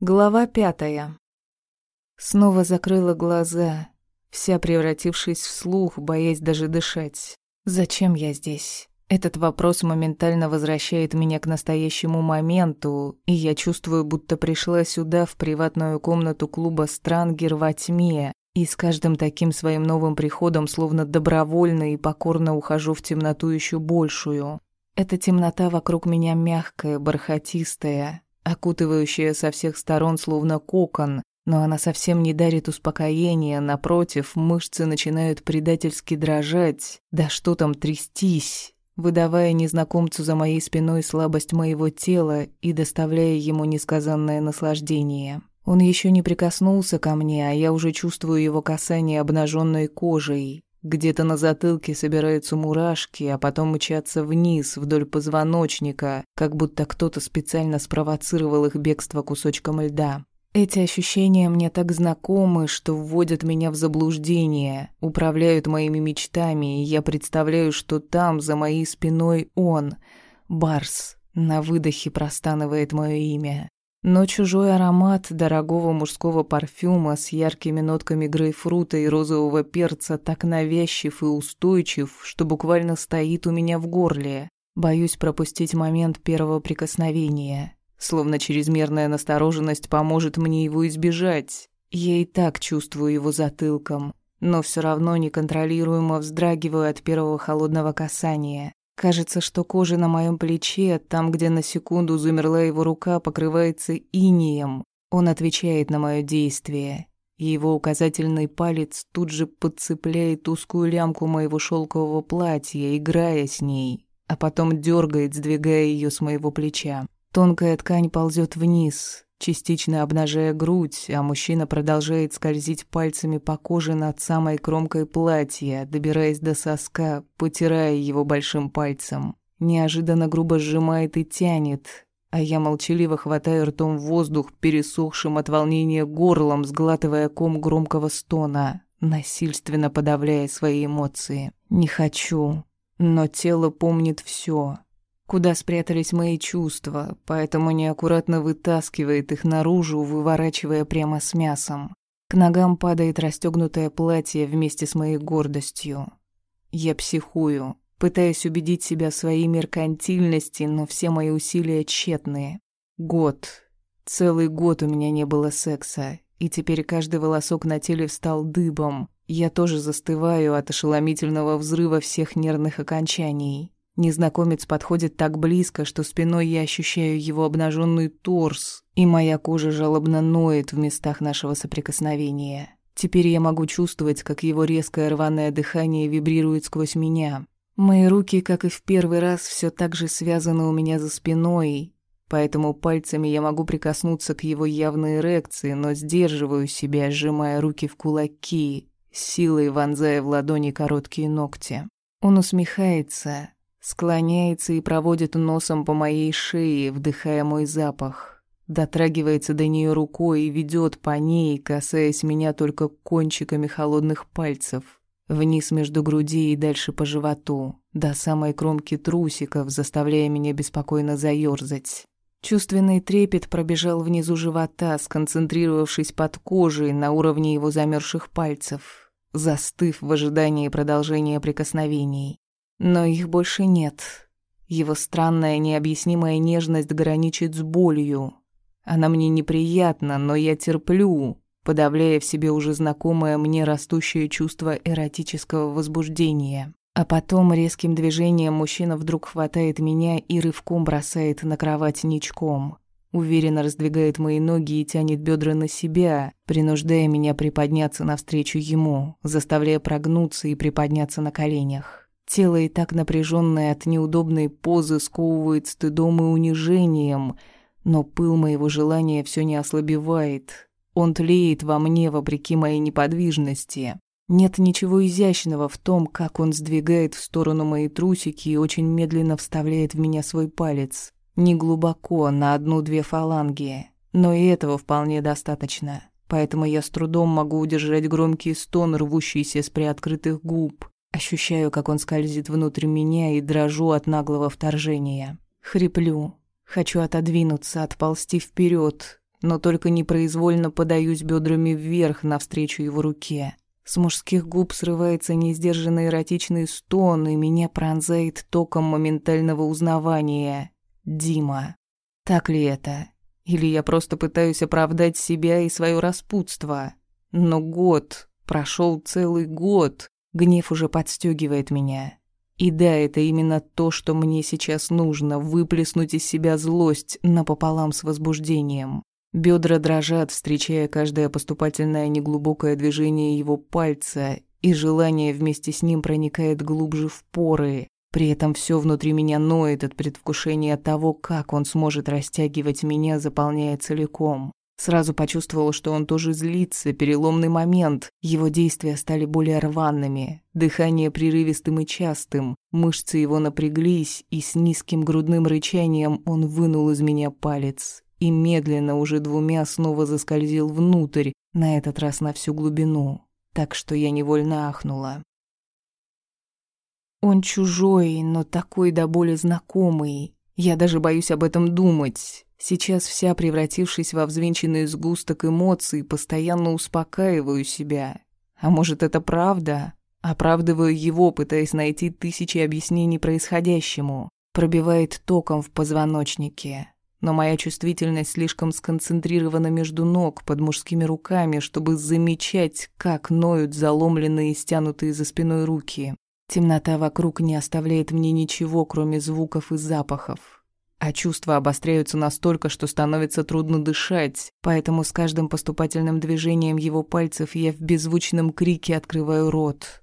Глава пятая. Снова закрыла глаза, вся превратившись в слух, боясь даже дышать. Зачем я здесь? Этот вопрос моментально возвращает меня к настоящему моменту, и я чувствую, будто пришла сюда, в приватную комнату клуба «Странгер» во тьме, и с каждым таким своим новым приходом словно добровольно и покорно ухожу в темноту еще большую. Эта темнота вокруг меня мягкая, бархатистая, окутывающая со всех сторон словно кокон, но она совсем не дарит успокоения, напротив, мышцы начинают предательски дрожать, да что там трястись, выдавая незнакомцу за моей спиной слабость моего тела и доставляя ему несказанное наслаждение. Он еще не прикоснулся ко мне, а я уже чувствую его касание обнаженной кожей. Где-то на затылке собираются мурашки, а потом мчатся вниз, вдоль позвоночника, как будто кто-то специально спровоцировал их бегство кусочком льда. Эти ощущения мне так знакомы, что вводят меня в заблуждение, управляют моими мечтами, и я представляю, что там, за моей спиной, он, Барс, на выдохе простанывает мое имя. Но чужой аромат дорогого мужского парфюма с яркими нотками грейпфрута и розового перца так навязчив и устойчив, что буквально стоит у меня в горле. Боюсь пропустить момент первого прикосновения. Словно чрезмерная настороженность поможет мне его избежать. Я и так чувствую его затылком, но все равно неконтролируемо вздрагиваю от первого холодного касания. Кажется, что кожа на моем плече, там, где на секунду замерла его рука, покрывается инием. Он отвечает на мое действие. Его указательный палец тут же подцепляет узкую лямку моего шелкового платья, играя с ней, а потом дергает, сдвигая ее с моего плеча. Тонкая ткань ползет вниз, частично обнажая грудь, а мужчина продолжает скользить пальцами по коже над самой кромкой платья, добираясь до соска, потирая его большим пальцем. Неожиданно грубо сжимает и тянет, а я молчаливо хватаю ртом воздух, пересохшим от волнения горлом, сглатывая ком громкого стона, насильственно подавляя свои эмоции. Не хочу, но тело помнит все куда спрятались мои чувства, поэтому неаккуратно вытаскивает их наружу, выворачивая прямо с мясом. К ногам падает расстегнутое платье вместе с моей гордостью. Я психую, пытаясь убедить себя в своей меркантильности, но все мои усилия тщетные. Год. Целый год у меня не было секса, и теперь каждый волосок на теле встал дыбом. Я тоже застываю от ошеломительного взрыва всех нервных окончаний. Незнакомец подходит так близко, что спиной я ощущаю его обнаженный торс, и моя кожа жалобно ноет в местах нашего соприкосновения. Теперь я могу чувствовать, как его резкое рваное дыхание вибрирует сквозь меня. Мои руки, как и в первый раз, все так же связаны у меня за спиной, поэтому пальцами я могу прикоснуться к его явной эрекции, но сдерживаю себя, сжимая руки в кулаки, силой вонзая в ладони короткие ногти. Он усмехается, Склоняется и проводит носом по моей шее, вдыхая мой запах. Дотрагивается до нее рукой и ведет по ней, касаясь меня только кончиками холодных пальцев. Вниз между груди и дальше по животу, до самой кромки трусиков, заставляя меня беспокойно заёрзать. Чувственный трепет пробежал внизу живота, сконцентрировавшись под кожей на уровне его замерзших пальцев, застыв в ожидании продолжения прикосновений. Но их больше нет. Его странная необъяснимая нежность граничит с болью. Она мне неприятна, но я терплю, подавляя в себе уже знакомое мне растущее чувство эротического возбуждения. А потом резким движением мужчина вдруг хватает меня и рывком бросает на кровать ничком. Уверенно раздвигает мои ноги и тянет бедра на себя, принуждая меня приподняться навстречу ему, заставляя прогнуться и приподняться на коленях. Тело и так напряженное от неудобной позы сковывает стыдом и унижением, но пыл моего желания все не ослабевает. Он тлеет во мне вопреки моей неподвижности. Нет ничего изящного в том, как он сдвигает в сторону мои трусики и очень медленно вставляет в меня свой палец. Не глубоко, на одну-две фаланги. Но и этого вполне достаточно. Поэтому я с трудом могу удержать громкий стон, рвущийся с приоткрытых губ. Ощущаю, как он скользит внутрь меня и дрожу от наглого вторжения. Хриплю. Хочу отодвинуться, отползти вперед, но только непроизвольно подаюсь бедрами вверх навстречу его руке. С мужских губ срывается неиздержанный эротичный стон, и меня пронзает током моментального узнавания. Дима. Так ли это? Или я просто пытаюсь оправдать себя и свое распутство? Но год, прошел целый год, гнев уже подстегивает меня. И да, это именно то, что мне сейчас нужно, выплеснуть из себя злость напополам с возбуждением. Бедра дрожат, встречая каждое поступательное неглубокое движение его пальца, и желание вместе с ним проникает глубже в поры. При этом все внутри меня ноет от предвкушения того, как он сможет растягивать меня, заполняя целиком. Сразу почувствовала, что он тоже злится, переломный момент. Его действия стали более рваными, дыхание прерывистым и частым, мышцы его напряглись, и с низким грудным рычанием он вынул из меня палец и медленно уже двумя снова заскользил внутрь, на этот раз на всю глубину, так что я невольно ахнула. Он чужой, но такой до боли знакомый. Я даже боюсь об этом думать. Сейчас вся превратившись во взвинченный сгусток эмоций, постоянно успокаиваю себя. А может, это правда? Оправдываю его, пытаясь найти тысячи объяснений происходящему. Пробивает током в позвоночнике но моя чувствительность слишком сконцентрирована между ног под мужскими руками, чтобы замечать, как ноют заломленные и стянутые за спиной руки. Темнота вокруг не оставляет мне ничего, кроме звуков и запахов. А чувства обостряются настолько, что становится трудно дышать, поэтому с каждым поступательным движением его пальцев я в беззвучном крике открываю рот.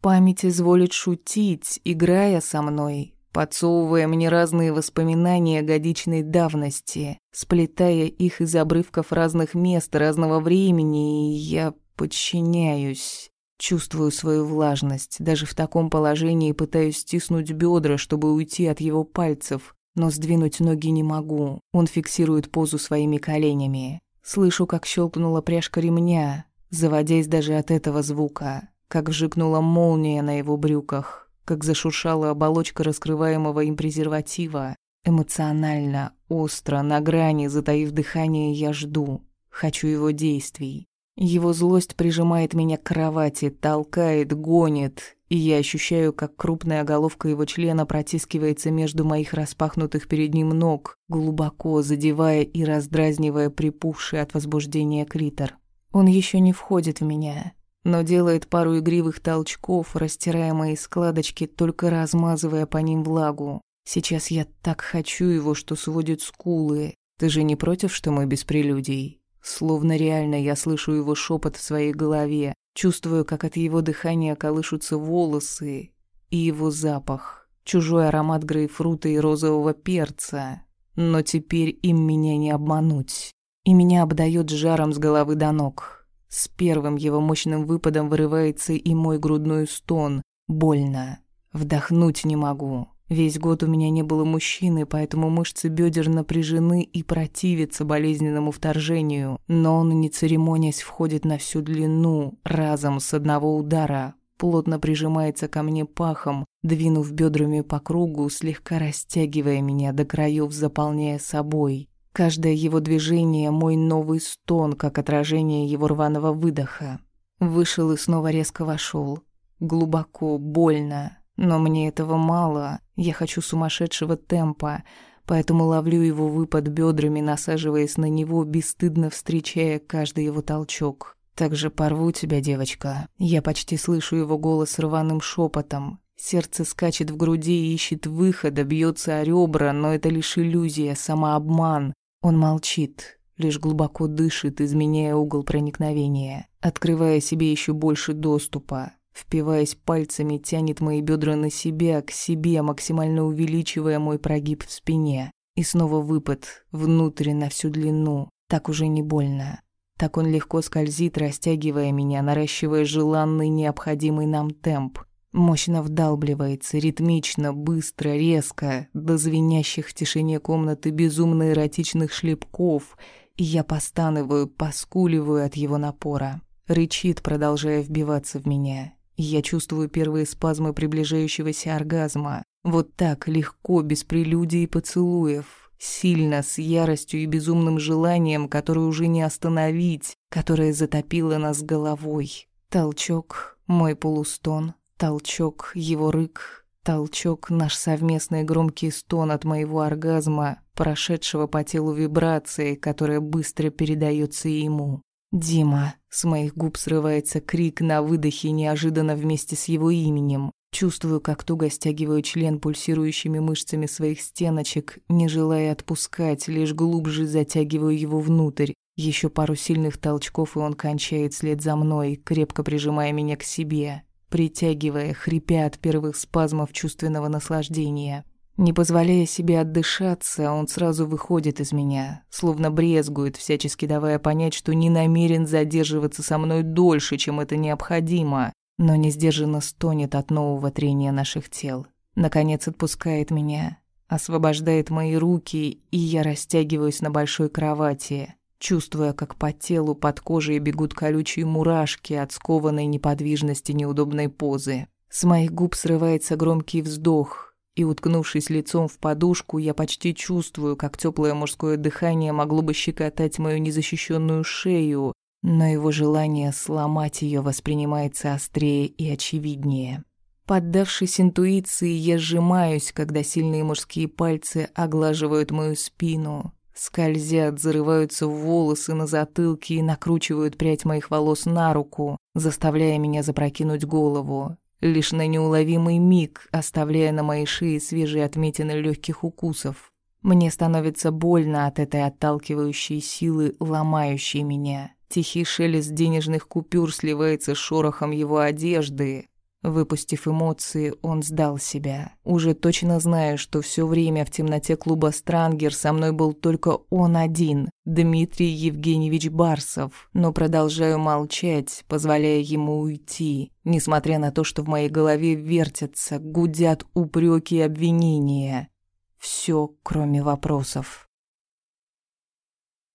Память изволит шутить, играя со мной, подсовывая мне разные воспоминания годичной давности, сплетая их из обрывков разных мест, разного времени, и я подчиняюсь. Чувствую свою влажность, даже в таком положении пытаюсь стиснуть бедра, чтобы уйти от его пальцев, но сдвинуть ноги не могу. Он фиксирует позу своими коленями. Слышу, как щелкнула пряжка ремня, заводясь даже от этого звука, как вжикнула молния на его брюках как зашуршала оболочка раскрываемого им презерватива. Эмоционально, остро, на грани, затаив дыхание, я жду. Хочу его действий. Его злость прижимает меня к кровати, толкает, гонит, и я ощущаю, как крупная головка его члена протискивается между моих распахнутых перед ним ног, глубоко задевая и раздразнивая припухший от возбуждения клитор. Он еще не входит в меня, но делает пару игривых толчков, растирая мои складочки, только размазывая по ним влагу. Сейчас я так хочу его, что сводит скулы. Ты же не против, что мы без прелюдий? Словно реально я слышу его шепот в своей голове, чувствую, как от его дыхания колышутся волосы и его запах. Чужой аромат грейпфрута и розового перца. Но теперь им меня не обмануть. И меня обдает жаром с головы до ног. С первым его мощным выпадом вырывается и мой грудной стон. Больно. Вдохнуть не могу. Весь год у меня не было мужчины, поэтому мышцы бедер напряжены и противятся болезненному вторжению. Но он, не церемонясь, входит на всю длину, разом, с одного удара. Плотно прижимается ко мне пахом, двинув бедрами по кругу, слегка растягивая меня до краев, заполняя собой. Каждое его движение — мой новый стон, как отражение его рваного выдоха. Вышел и снова резко вошел. Глубоко, больно. Но мне этого мало. Я хочу сумасшедшего темпа, поэтому ловлю его выпад бедрами, насаживаясь на него, бесстыдно встречая каждый его толчок. «Так же порву тебя, девочка». Я почти слышу его голос рваным шепотом. Сердце скачет в груди и ищет выхода, бьется о ребра, но это лишь иллюзия, самообман. Он молчит, лишь глубоко дышит, изменяя угол проникновения, открывая себе еще больше доступа. Впиваясь пальцами, тянет мои бедра на себя, к себе, максимально увеличивая мой прогиб в спине. И снова выпад, внутрь на всю длину. Так уже не больно. Так он легко скользит, растягивая меня, наращивая желанный, необходимый нам темп. Мощно вдалбливается, ритмично, быстро, резко, до звенящих в тишине комнаты безумно эротичных шлепков, и я постанываю, поскуливаю от его напора. Рычит, продолжая вбиваться в меня. Я чувствую первые спазмы приближающегося оргазма. Вот так, легко, без прелюдий и поцелуев. Сильно, с яростью и безумным желанием, которое уже не остановить, которое затопило нас головой. Толчок, мой полустон, толчок, его рык, толчок, наш совместный громкий стон от моего оргазма, прошедшего по телу вибрации, которая быстро передается ему. «Дима!» С моих губ срывается крик на выдохе неожиданно вместе с его именем. Чувствую, как туго стягиваю член пульсирующими мышцами своих стеночек, не желая отпускать, лишь глубже затягиваю его внутрь. Еще пару сильных толчков, и он кончает вслед за мной, крепко прижимая меня к себе, притягивая, хрипя от первых спазмов чувственного наслаждения. Не позволяя себе отдышаться, он сразу выходит из меня, словно брезгует, всячески давая понять, что не намерен задерживаться со мной дольше, чем это необходимо но не сдержанно стонет от нового трения наших тел. Наконец отпускает меня, освобождает мои руки, и я растягиваюсь на большой кровати, чувствуя, как по телу под кожей бегут колючие мурашки от скованной неподвижности неудобной позы. С моих губ срывается громкий вздох, и, уткнувшись лицом в подушку, я почти чувствую, как теплое мужское дыхание могло бы щекотать мою незащищенную шею, но его желание сломать ее воспринимается острее и очевиднее. Поддавшись интуиции, я сжимаюсь, когда сильные мужские пальцы оглаживают мою спину, скользят, зарываются в волосы на затылке и накручивают прядь моих волос на руку, заставляя меня запрокинуть голову, лишь на неуловимый миг оставляя на моей шее свежие отметины легких укусов. Мне становится больно от этой отталкивающей силы, ломающей меня. Тихий шелест денежных купюр сливается с шорохом его одежды. Выпустив эмоции, он сдал себя. Уже точно зная, что все время в темноте клуба «Странгер» со мной был только он один, Дмитрий Евгеньевич Барсов. Но продолжаю молчать, позволяя ему уйти, несмотря на то, что в моей голове вертятся, гудят упреки и обвинения. Все, кроме вопросов.